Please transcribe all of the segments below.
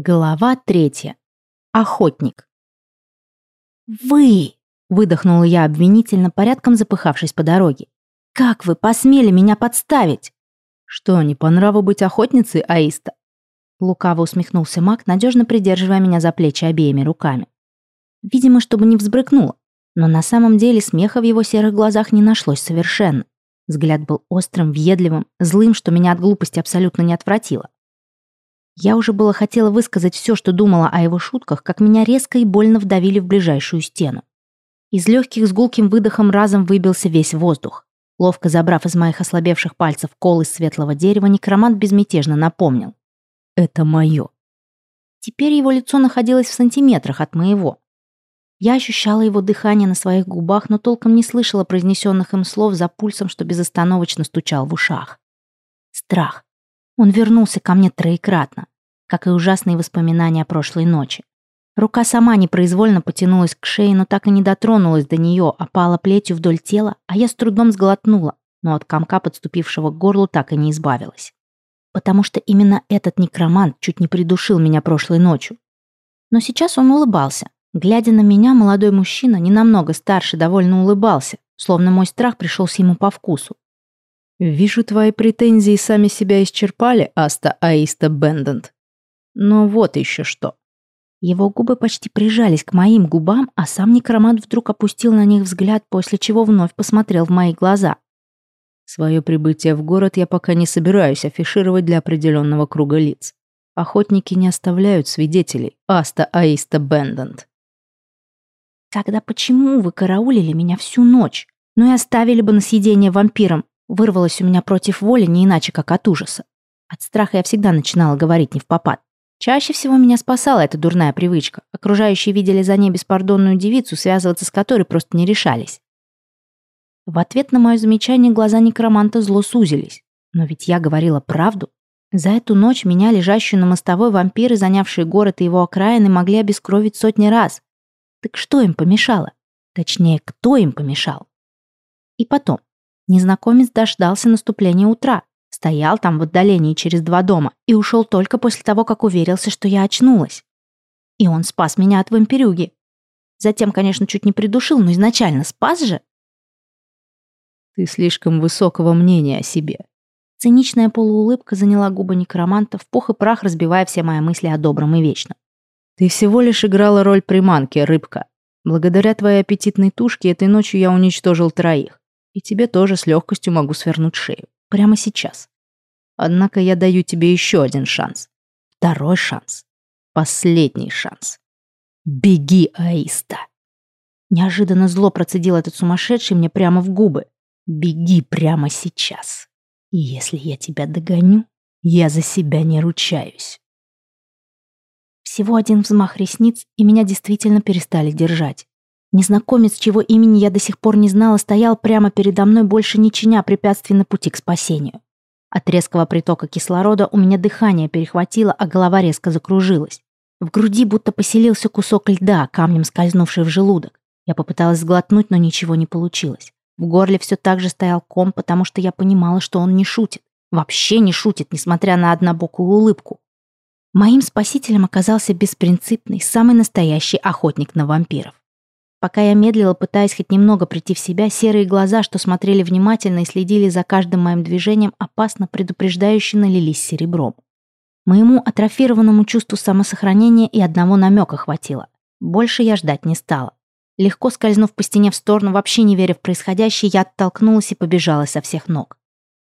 Глава третья. Охотник. «Вы!» — выдохнула я обвинительно, порядком запыхавшись по дороге. «Как вы посмели меня подставить?» «Что, не по нраву быть охотницей, Аиста?» Лукаво усмехнулся маг, надежно придерживая меня за плечи обеими руками. Видимо, чтобы не взбрыкнула, но на самом деле смеха в его серых глазах не нашлось совершенно. Взгляд был острым, въедливым, злым, что меня от глупости абсолютно не отвратило. Я уже было хотела высказать все, что думала о его шутках, как меня резко и больно вдавили в ближайшую стену. Из легких с гулким выдохом разом выбился весь воздух. Ловко забрав из моих ослабевших пальцев кол из светлого дерева, некромант безмятежно напомнил. «Это мое». Теперь его лицо находилось в сантиметрах от моего. Я ощущала его дыхание на своих губах, но толком не слышала произнесенных им слов за пульсом, что безостановочно стучал в ушах. Страх. Он вернулся ко мне троекратно, как и ужасные воспоминания о прошлой ночи. Рука сама непроизвольно потянулась к шее, но так и не дотронулась до нее, опала плетью вдоль тела, а я с трудом сглотнула, но от комка, подступившего к горлу, так и не избавилась. Потому что именно этот некромант чуть не придушил меня прошлой ночью. Но сейчас он улыбался. Глядя на меня, молодой мужчина, не намного старше, довольно улыбался, словно мой страх пришелся ему по вкусу. «Вижу, твои претензии сами себя исчерпали, Аста Аиста Бендент. Но вот еще что». Его губы почти прижались к моим губам, а сам некромант вдруг опустил на них взгляд, после чего вновь посмотрел в мои глаза. Свое прибытие в город я пока не собираюсь афишировать для определенного круга лиц. Охотники не оставляют свидетелей, Аста Аиста Бендент. Тогда почему вы караулили меня всю ночь? Ну и оставили бы на съедение вампирам, Вырвалось у меня против воли не иначе, как от ужаса. От страха я всегда начинала говорить не в попад. Чаще всего меня спасала эта дурная привычка. Окружающие видели за ней беспардонную девицу, связываться с которой просто не решались. В ответ на мое замечание глаза некроманта зло сузились. Но ведь я говорила правду. За эту ночь меня, лежащую на мостовой, вампиры, занявшие город и его окраины, могли обескровить сотни раз. Так что им помешало? Точнее, кто им помешал? И потом, Незнакомец дождался наступления утра, стоял там в отдалении через два дома и ушел только после того, как уверился, что я очнулась. И он спас меня от вампирюги. Затем, конечно, чуть не придушил, но изначально спас же. Ты слишком высокого мнения о себе. Циничная полуулыбка заняла губы некроманта, в пух и прах разбивая все мои мысли о добром и вечном. Ты всего лишь играла роль приманки, рыбка. Благодаря твоей аппетитной тушке этой ночью я уничтожил троих и тебе тоже с легкостью могу свернуть шею. Прямо сейчас. Однако я даю тебе еще один шанс. Второй шанс. Последний шанс. Беги, Аиста. Неожиданно зло процедил этот сумасшедший мне прямо в губы. Беги прямо сейчас. И если я тебя догоню, я за себя не ручаюсь. Всего один взмах ресниц, и меня действительно перестали держать. Незнакомец, чего имени я до сих пор не знала, стоял прямо передо мной, больше не чиня препятствий на пути к спасению. От резкого притока кислорода у меня дыхание перехватило, а голова резко закружилась. В груди будто поселился кусок льда, камнем скользнувший в желудок. Я попыталась сглотнуть, но ничего не получилось. В горле все так же стоял ком, потому что я понимала, что он не шутит. Вообще не шутит, несмотря на однобокую улыбку. Моим спасителем оказался беспринципный, самый настоящий охотник на вампиров. Пока я медлила, пытаясь хоть немного прийти в себя, серые глаза, что смотрели внимательно и следили за каждым моим движением, опасно предупреждающе налились серебром. Моему атрофированному чувству самосохранения и одного намека хватило. Больше я ждать не стала. Легко скользнув по стене в сторону, вообще не веря в происходящее, я оттолкнулась и побежала со всех ног.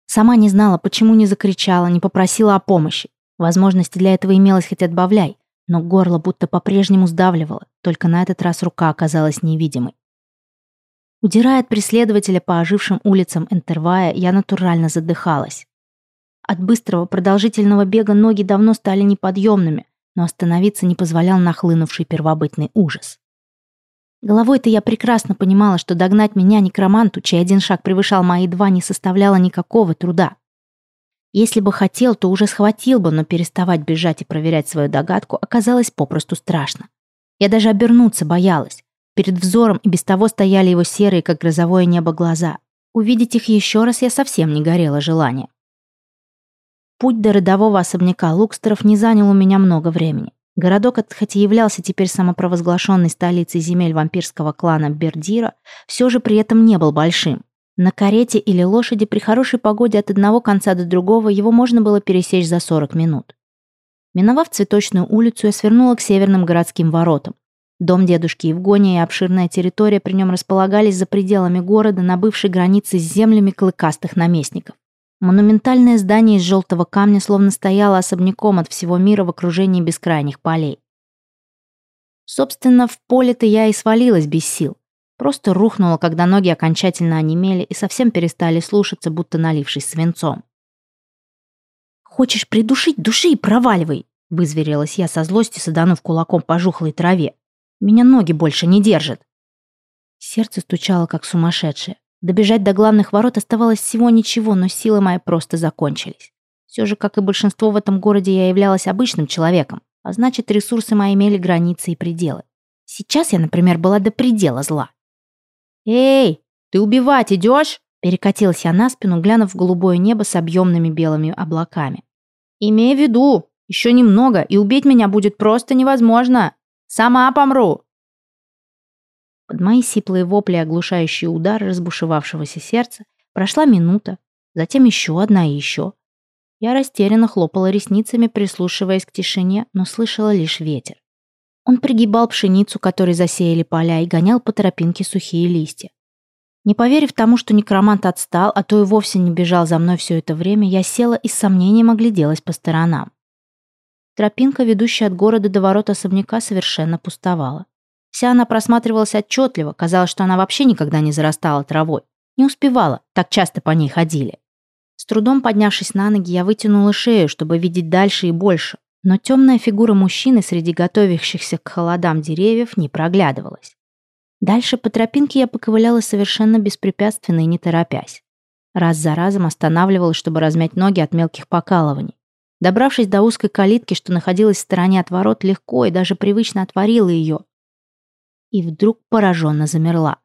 Сама не знала, почему не закричала, не попросила о помощи. Возможности для этого имелось хоть отбавляй но горло будто по-прежнему сдавливало, только на этот раз рука оказалась невидимой. Удирая от преследователя по ожившим улицам Энтервая, я натурально задыхалась. От быстрого продолжительного бега ноги давно стали неподъемными, но остановиться не позволял нахлынувший первобытный ужас. Головой-то я прекрасно понимала, что догнать меня некроманту, чей один шаг превышал мои два, не составляло никакого труда. Если бы хотел, то уже схватил бы, но переставать бежать и проверять свою догадку оказалось попросту страшно. Я даже обернуться боялась. Перед взором и без того стояли его серые, как грозовое небо, глаза. Увидеть их еще раз я совсем не горела желанием. Путь до родового особняка Лукстеров не занял у меня много времени. Городок хоть и являлся теперь самопровозглашенной столицей земель вампирского клана Бердира, все же при этом не был большим. На карете или лошади при хорошей погоде от одного конца до другого его можно было пересечь за 40 минут. Миновав цветочную улицу, я свернула к северным городским воротам. Дом дедушки Евгония и обширная территория при нем располагались за пределами города на бывшей границе с землями клыкастых наместников. Монументальное здание из желтого камня словно стояло особняком от всего мира в окружении бескрайних полей. Собственно, в поле-то я и свалилась без сил. Просто рухнула, когда ноги окончательно онемели и совсем перестали слушаться, будто налившись свинцом. «Хочешь придушить? Души и проваливай!» — вызверилась я со злости, саданув кулаком по жухлой траве. «Меня ноги больше не держат!» Сердце стучало, как сумасшедшее. Добежать до главных ворот оставалось всего ничего, но силы мои просто закончились. Все же, как и большинство в этом городе, я являлась обычным человеком, а значит, ресурсы мои имели границы и пределы. Сейчас я, например, была до предела зла. «Эй, ты убивать идешь?» Перекатилась я на спину, глянув в голубое небо с объемными белыми облаками. «Имей в виду, еще немного, и убить меня будет просто невозможно. Сама помру!» Под мои сиплые вопли и оглушающие удары разбушевавшегося сердца прошла минута, затем еще одна и еще. Я растерянно хлопала ресницами, прислушиваясь к тишине, но слышала лишь ветер. Он пригибал пшеницу, которой засеяли поля, и гонял по тропинке сухие листья. Не поверив тому, что некромант отстал, а то и вовсе не бежал за мной все это время, я села и с сомнением огляделась по сторонам. Тропинка, ведущая от города до ворот особняка, совершенно пустовала. Вся она просматривалась отчетливо, казалось, что она вообще никогда не зарастала травой. Не успевала, так часто по ней ходили. С трудом поднявшись на ноги, я вытянула шею, чтобы видеть дальше и больше, но темная фигура мужчины среди готовящихся к холодам деревьев не проглядывалась. Дальше по тропинке я поковыляла совершенно беспрепятственно и не торопясь. Раз за разом останавливалась, чтобы размять ноги от мелких покалываний. Добравшись до узкой калитки, что находилась в стороне от ворот, легко и даже привычно отворила ее, и вдруг пораженно замерла.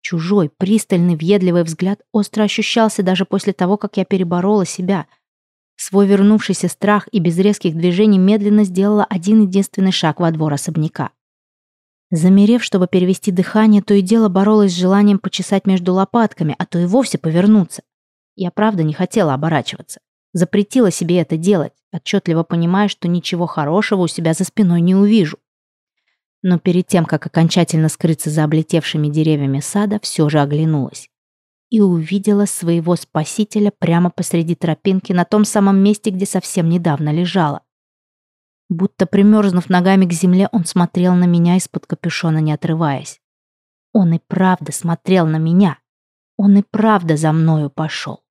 Чужой, пристальный, въедливый взгляд остро ощущался даже после того, как я переборола себя. Свой вернувшийся страх и без резких движений медленно сделала один единственный шаг во двор особняка. Замерев, чтобы перевести дыхание, то и дело боролась с желанием почесать между лопатками, а то и вовсе повернуться. Я правда не хотела оборачиваться. Запретила себе это делать, отчетливо понимая, что ничего хорошего у себя за спиной не увижу. Но перед тем, как окончательно скрыться за облетевшими деревьями сада, все же оглянулась. И увидела своего спасителя прямо посреди тропинки на том самом месте, где совсем недавно лежала. Будто примерзнув ногами к земле, он смотрел на меня из-под капюшона, не отрываясь. Он и правда смотрел на меня. Он и правда за мною пошел.